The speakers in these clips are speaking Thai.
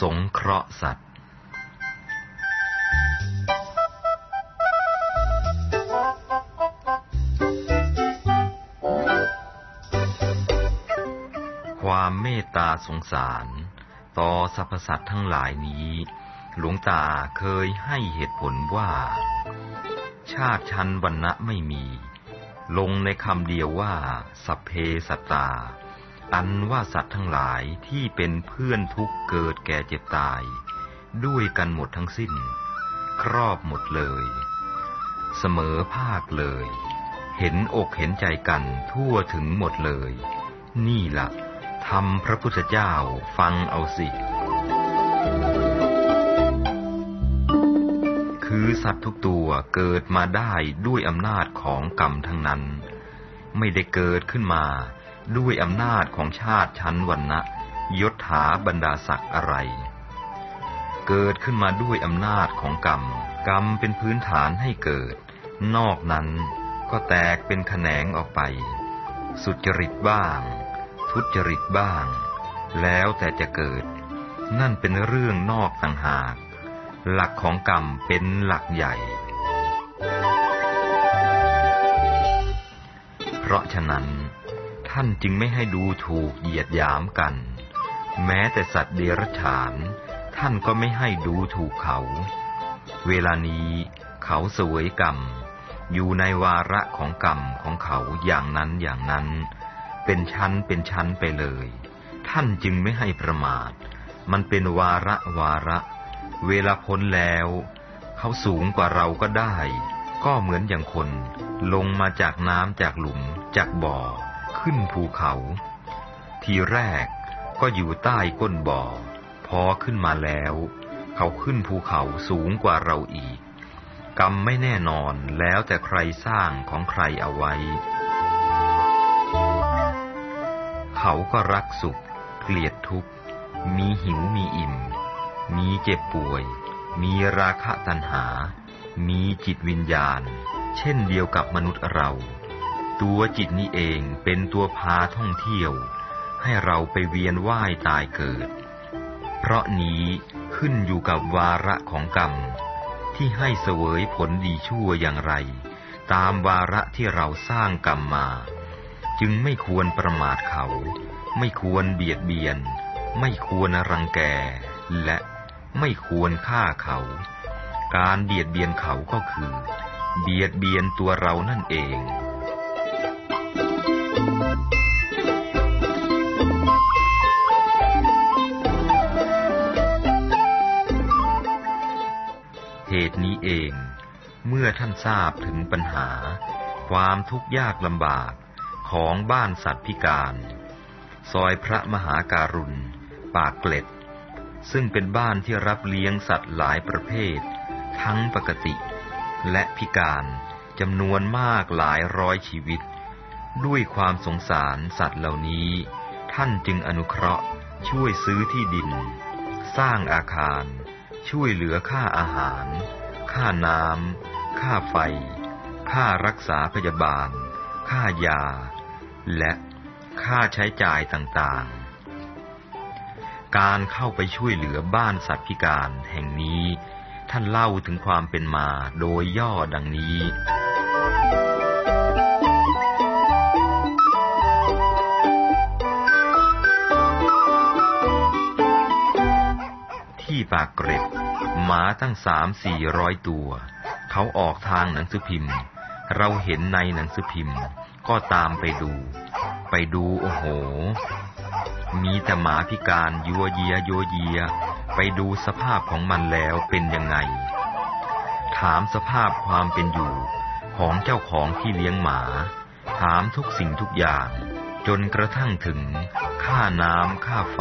สงเคราะห์สัตว์ ความเมตตาสงสาร ต่อสรรพสัตว์ทั้งหลายนี้ หลวงตาเคยให้เหตุผลว่า ชาติชั้นวรรณะไม่มี ลงในคำเดียวว่า สัพเพสัตตา อันว่าสัตว์ทั้งหลายที่เป็นเพื่อนทุกเกิดแก่เจ็บตาย ด้วยกันหมดทั้งสิ้น ครอบหมดเลย เสมอภาคเลย เห็นอกเห็นใจกันทั่วถึงหมดเลย นี่ละ่ะทำพระพุทธเจ้าฟังเอาสิ คือสัตว์ทุกตัวเกิดมาได้ด้วยอำนาจของกรรมทั้งนั้น ไม่ได้เกิดขึ้นมา ด้วยอำนาจของชาติชั้นวรรณะยศถาบรรดาศักดิ์อะไร เกิดขึ้นมาด้วยอำนาจของกรรม กรรมเป็นพื้นฐานให้เกิด นอกนั้นก็แตกเป็นแขนงออกไป สุจริตบ้าง ทุจริตบ้าง แล้วแต่จะเกิด นั่นเป็นเรื่องนอกต่างหาก หลักของกรรมเป็นหลักใหญ่ เพราะฉะนั้น ท่านจึงไม่ให้ดูถูกเหยียดหยามกัน แม้แต่สัตว์เดรัจฉาน ท่านก็ไม่ให้ดูถูกเขา เวลานี้เขาสวยกรรม อยู่ในวาระของกรรมของเขาอย่างนั้นอย่างนั้น เป็นชั้นเป็นชั้นไปเลย ท่านจึงไม่ให้ประมาท มันเป็นวาระวาระ เวลาพ้นแล้ว เขาสูงกว่าเราก็ได้ ก็เหมือนอย่างคน ลงมาจากน้ำจากหลุมจากบ่อ ขึ้นภูเขา ทีแรกก็อยู่ใต้ก้นบ่อ พอขึ้นมาแล้ว เขาขึ้นภูเขาสูงกว่าเราอีก กรรมไม่แน่นอนแล้วแต่ใครสร้างของใครเอาไว้ เขาก็รักสุข เกลียดทุกข์ มีหิวมีอิ่ม มีเจ็บป่วย มีราคะตัณหา มีจิตวิญญาณ เช่นเดียวกับมนุษย์เรา ตัวจิตนี้เองเป็นตัวพาท่องเที่ยว ให้เราไปเวียนว่ายตายเกิด เพราะนี้ขึ้นอยู่กับวาระของกรรม ที่ให้เสวยผลดีชั่วอย่างไร ตามวาระที่เราสร้างกรรมมา จึงไม่ควรประมาทเขา ไม่ควรเบียดเบียน ไม่ควรรังแก และไม่ควรฆ่าเขา การเบียดเบียนเขาก็คือ เบียดเบียนตัวเรานั่นเอง เอง เมื่อท่านทราบถึงปัญหา ความทุกข์ยากลำบากของบ้านสัตว์พิการ ซอยพระมหาการุณ ปากเกล็ด ซึ่งเป็นบ้านที่รับเลี้ยงสัตว์หลายประเภท ทั้งปกติ และพิการจำนวนมากหลายร้อยชีวิต ด้วยความสงสารสัตว์เหล่านี้ ท่านจึงอนุเคราะห์ช่วยซื้อที่ดิน สร้างอาคาร ช่วยเหลือค่าอาหาร ค่าน้ำ ค่าไฟ ค่ารักษาพยาบาล ค่ายา และค่าใช้จ่ายต่างๆ การเข้าไปช่วยเหลือบ้านสัตว์พิการแห่งนี้ ท่านเล่าถึงความเป็นมาโดยย่อดังนี้ ปากเกร็ดหมาตั้งสามสี่ร้อยตัว เขาออกทางหนังสือพิมพ์ เราเห็นในหนังสือพิมพ์ ก็ตามไปดู ไปดูโอ้โห มีแต่หมาพิการยัวเยียยัวเยีย ไปดูสภาพของมันแล้วเป็นยังไง ถามสภาพความเป็นอยู่ ของเจ้าของที่เลี้ยงหมา ถามทุกสิ่งทุกอย่าง จนกระทั่งถึง ค่าน้ำค่าไฟ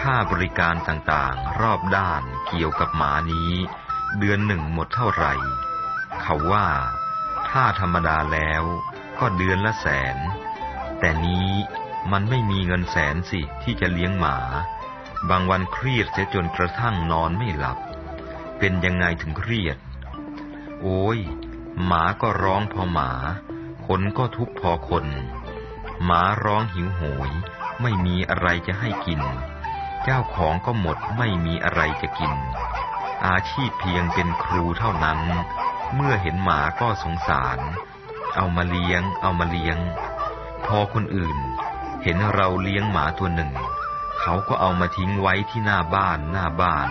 ค่าบริการต่างๆ รอบด้านเกี่ยวกับหมานี้ เดือนหนึ่งหมดเท่าไหร่ เขาว่าถ้าธรรมดาแล้วก็เดือนละแสน แต่นี้มันไม่มีเงินแสนสิที่จะเลี้ยงหมา บางวันเครียดเสียจนกระทั่งนอนไม่หลับ เป็นยังไงถึงเครียด โอ้ย หมาก็ร้องพอหมา คนก็ทุกข์พอคน หมาร้องหิวโหย ไม่มีอะไรจะให้กิน เจ้าของก็หมดไม่มีอะไรจะกิน อาชีพเพียงเป็นครูเท่านั้น เมื่อเห็นหมาก็สงสาร เอามาเลี้ยง เอามาเลี้ยง พอคนอื่น เห็นเราเลี้ยงหมาตัวหนึ่ง เขาก็เอามาทิ้งไว้ที่หน้าบ้านหน้าบ้าน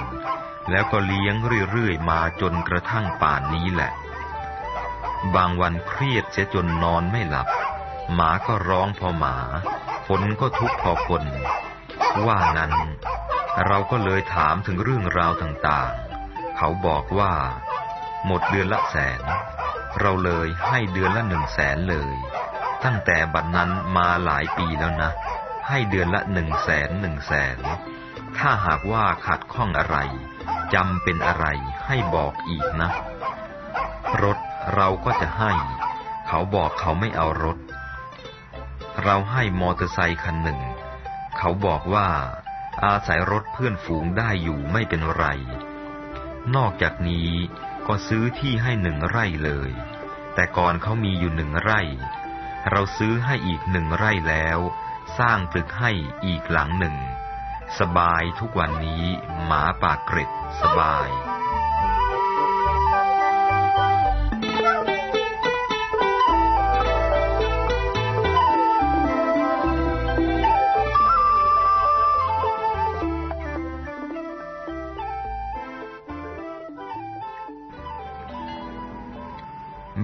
แล้วก็เลี้ยงเรื่อยๆมาจนกระทั่งป่านนี้แหละ บางวันเครียดเสียจนนอนไม่หลับ หมาก็ร้องพอหมา คนก็ทุกข์พอคน ว่านั้น เราก็เลยถามถึงเรื่องราวต่างๆ เขาบอกว่า หมดเดือนละแสน เราเลยให้เดือนละหนึ่งแสนเลย ตั้งแต่บัดนั้นมาหลายปีแล้วนะ ให้เดือนละหนึ่งแสนหนึ่งแสน ถ้าหากว่าขัดข้องอะไรจำเป็นอะไรให้บอกอีกนะ รถเราก็จะให้ เขาบอกเขาไม่เอารถ เราให้มอเตอร์ไซค์คันหนึ่ง เขาบอกว่า อาศัยรถเพื่อนฝูงได้อยู่ไม่เป็นไร นอกจากนี้ก็ซื้อที่ให้หนึ่งไร่เลย แต่ก่อนเขามีอยู่หนึ่งไร่ เราซื้อให้อีกหนึ่งไร่แล้ว สร้างตึกให้อีกหลังหนึ่ง สบายทุกวันนี้ หมาปากเกร็ดสบาย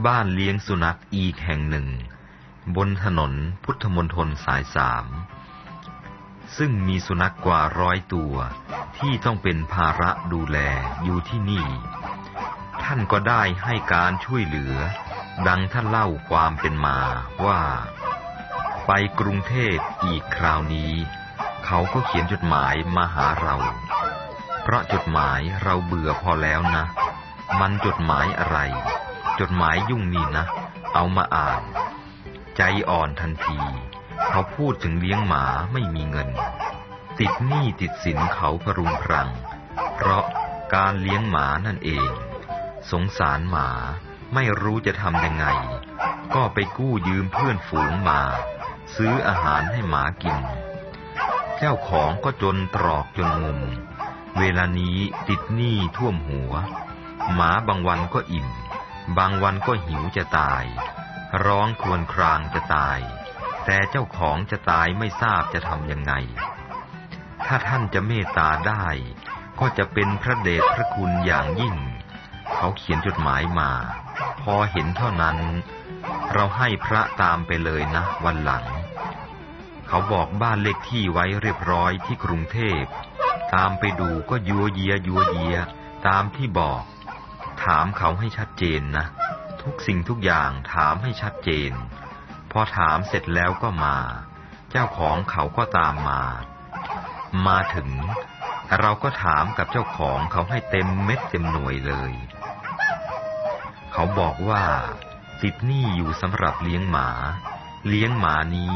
บ้านเลี้ยงสุนัขอีกแห่งหนึ่ง บนถนนพุทธมนตรสายสามซึ่งมีสุนัขกกว่าร้อยตัวที่ต้องเป็นภาระดูแลอยู่ที่นี่ ท่านก็ได้ให้การช่วยเหลือ ดังท่านเล่าความเป็นมาว่า ไปกรุงเทพอีกคราวนี้ เขาก็เขียนจดหมายมาหาเรา เพราะจดหมายเราเบื่อพอแล้วนะ มันจดหมายอะไร จดหมายยุ่งนี่นะ เอามาอ่าน ใจอ่อนทันที เขาพูดถึงเลี้ยงหมาไม่มีเงิน ติดหนี้ติดสินเขาพรุงพรัง เพราะการเลี้ยงหมานั่นเอง สงสารหมาไม่รู้จะทำยังไง ก็ไปกู้ยืมเพื่อนฝูงมา ซื้ออาหารให้หมากิน เจ้าของก็จนตรอกจนมุม เวลานี้ติดหนี้ท่วมหัว หมาบางวันก็อิ่ม บางวันก็หิวจะตาย ร้องครวญครางจะตาย แต่เจ้าของจะตายไม่ทราบจะทำยังไง ถ้าท่านจะเมตตาได้ ก็จะเป็นพระเดชพระคุณอย่างยิ่ง เขาเขียนจดหมายมา พอเห็นเท่านั้น เราให้พระตามไปเลยนะวันหลัง เขาบอกบ้านเลขที่ไว้เรียบร้อยที่กรุงเทพ ตามไปดูก็ยัวเยียยัวเยียตามที่บอก ถามเขาให้ชัดเจนนะ ทุกสิ่งทุกอย่างถามให้ชัดเจน พอถามเสร็จแล้วก็มา เจ้าของเขาก็ตามมา มาถึง เราก็ถามกับเจ้าของเขาให้เต็มเม็ดเต็มหน่วยเลย เขาบอกว่า ติดหนี้อยู่สำหรับเลี้ยงหมา เลี้ยงหมานี้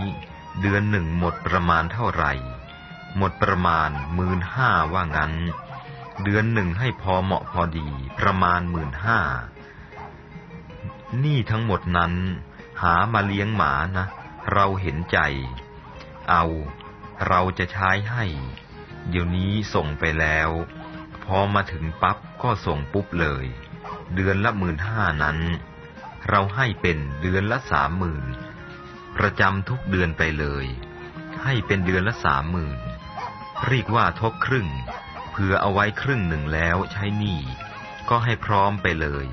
เดือนหนึ่งหมดประมาณเท่าไหร่ หมดประมาณหมื่นห้าว่างั้น เดือนหนึ่งให้พอเหมาะพอดี ประมาณหมื่นห้านี่ทั้งหมดนั้น หามาเลี้ยงหมานะ เราเห็นใจ เอาเราจะใช้ให้ เดี๋ยวนี้ส่งไปแล้ว พอมาถึงปั๊บก็ส่งปุ๊บเลย เดือนละหมื่นห้านั้น เราให้เป็นเดือนละสามหมื่นประจำทุกเดือนไปเลย ให้เป็นเดือนละสามหมื่นเรียกว่าทบครึ่ง เผื่อเอาไว้ครึ่งหนึ่งแล้วใช้หนี้ก็ให้พร้อมไปเลย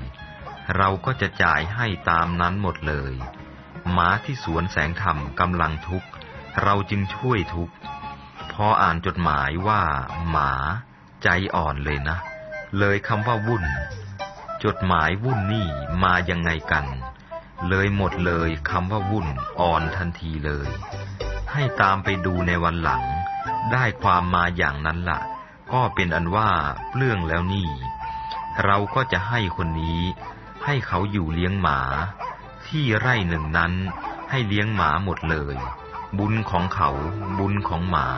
เราก็จะจ่ายให้ตามนั้นหมดเลยหมาที่สวนแสงธรรมกำลังทุกข์ เราจึงช่วยทุกข์ พออ่านจดหมายว่า หมาใจอ่อนเลยนะ เลยคำว่าวุ่น จดหมายวุ่นนี่มายังไงกัน เลยหมดเลยคำว่าวุ่นอ่อนทันทีเลย ให้ตามไปดูในวันหลัง ได้ความมาอย่างนั้นละ่ะ ก็เป็นอันว่าเปลื้องแล้วนี่ เราก็จะให้คนนี้ ให้เขาอยู่เลี้ยงหมา ที่ไร่หนึ่งนั้นให้เลี้ยงหมาหมดเลย บุญของเขาบุญของหมา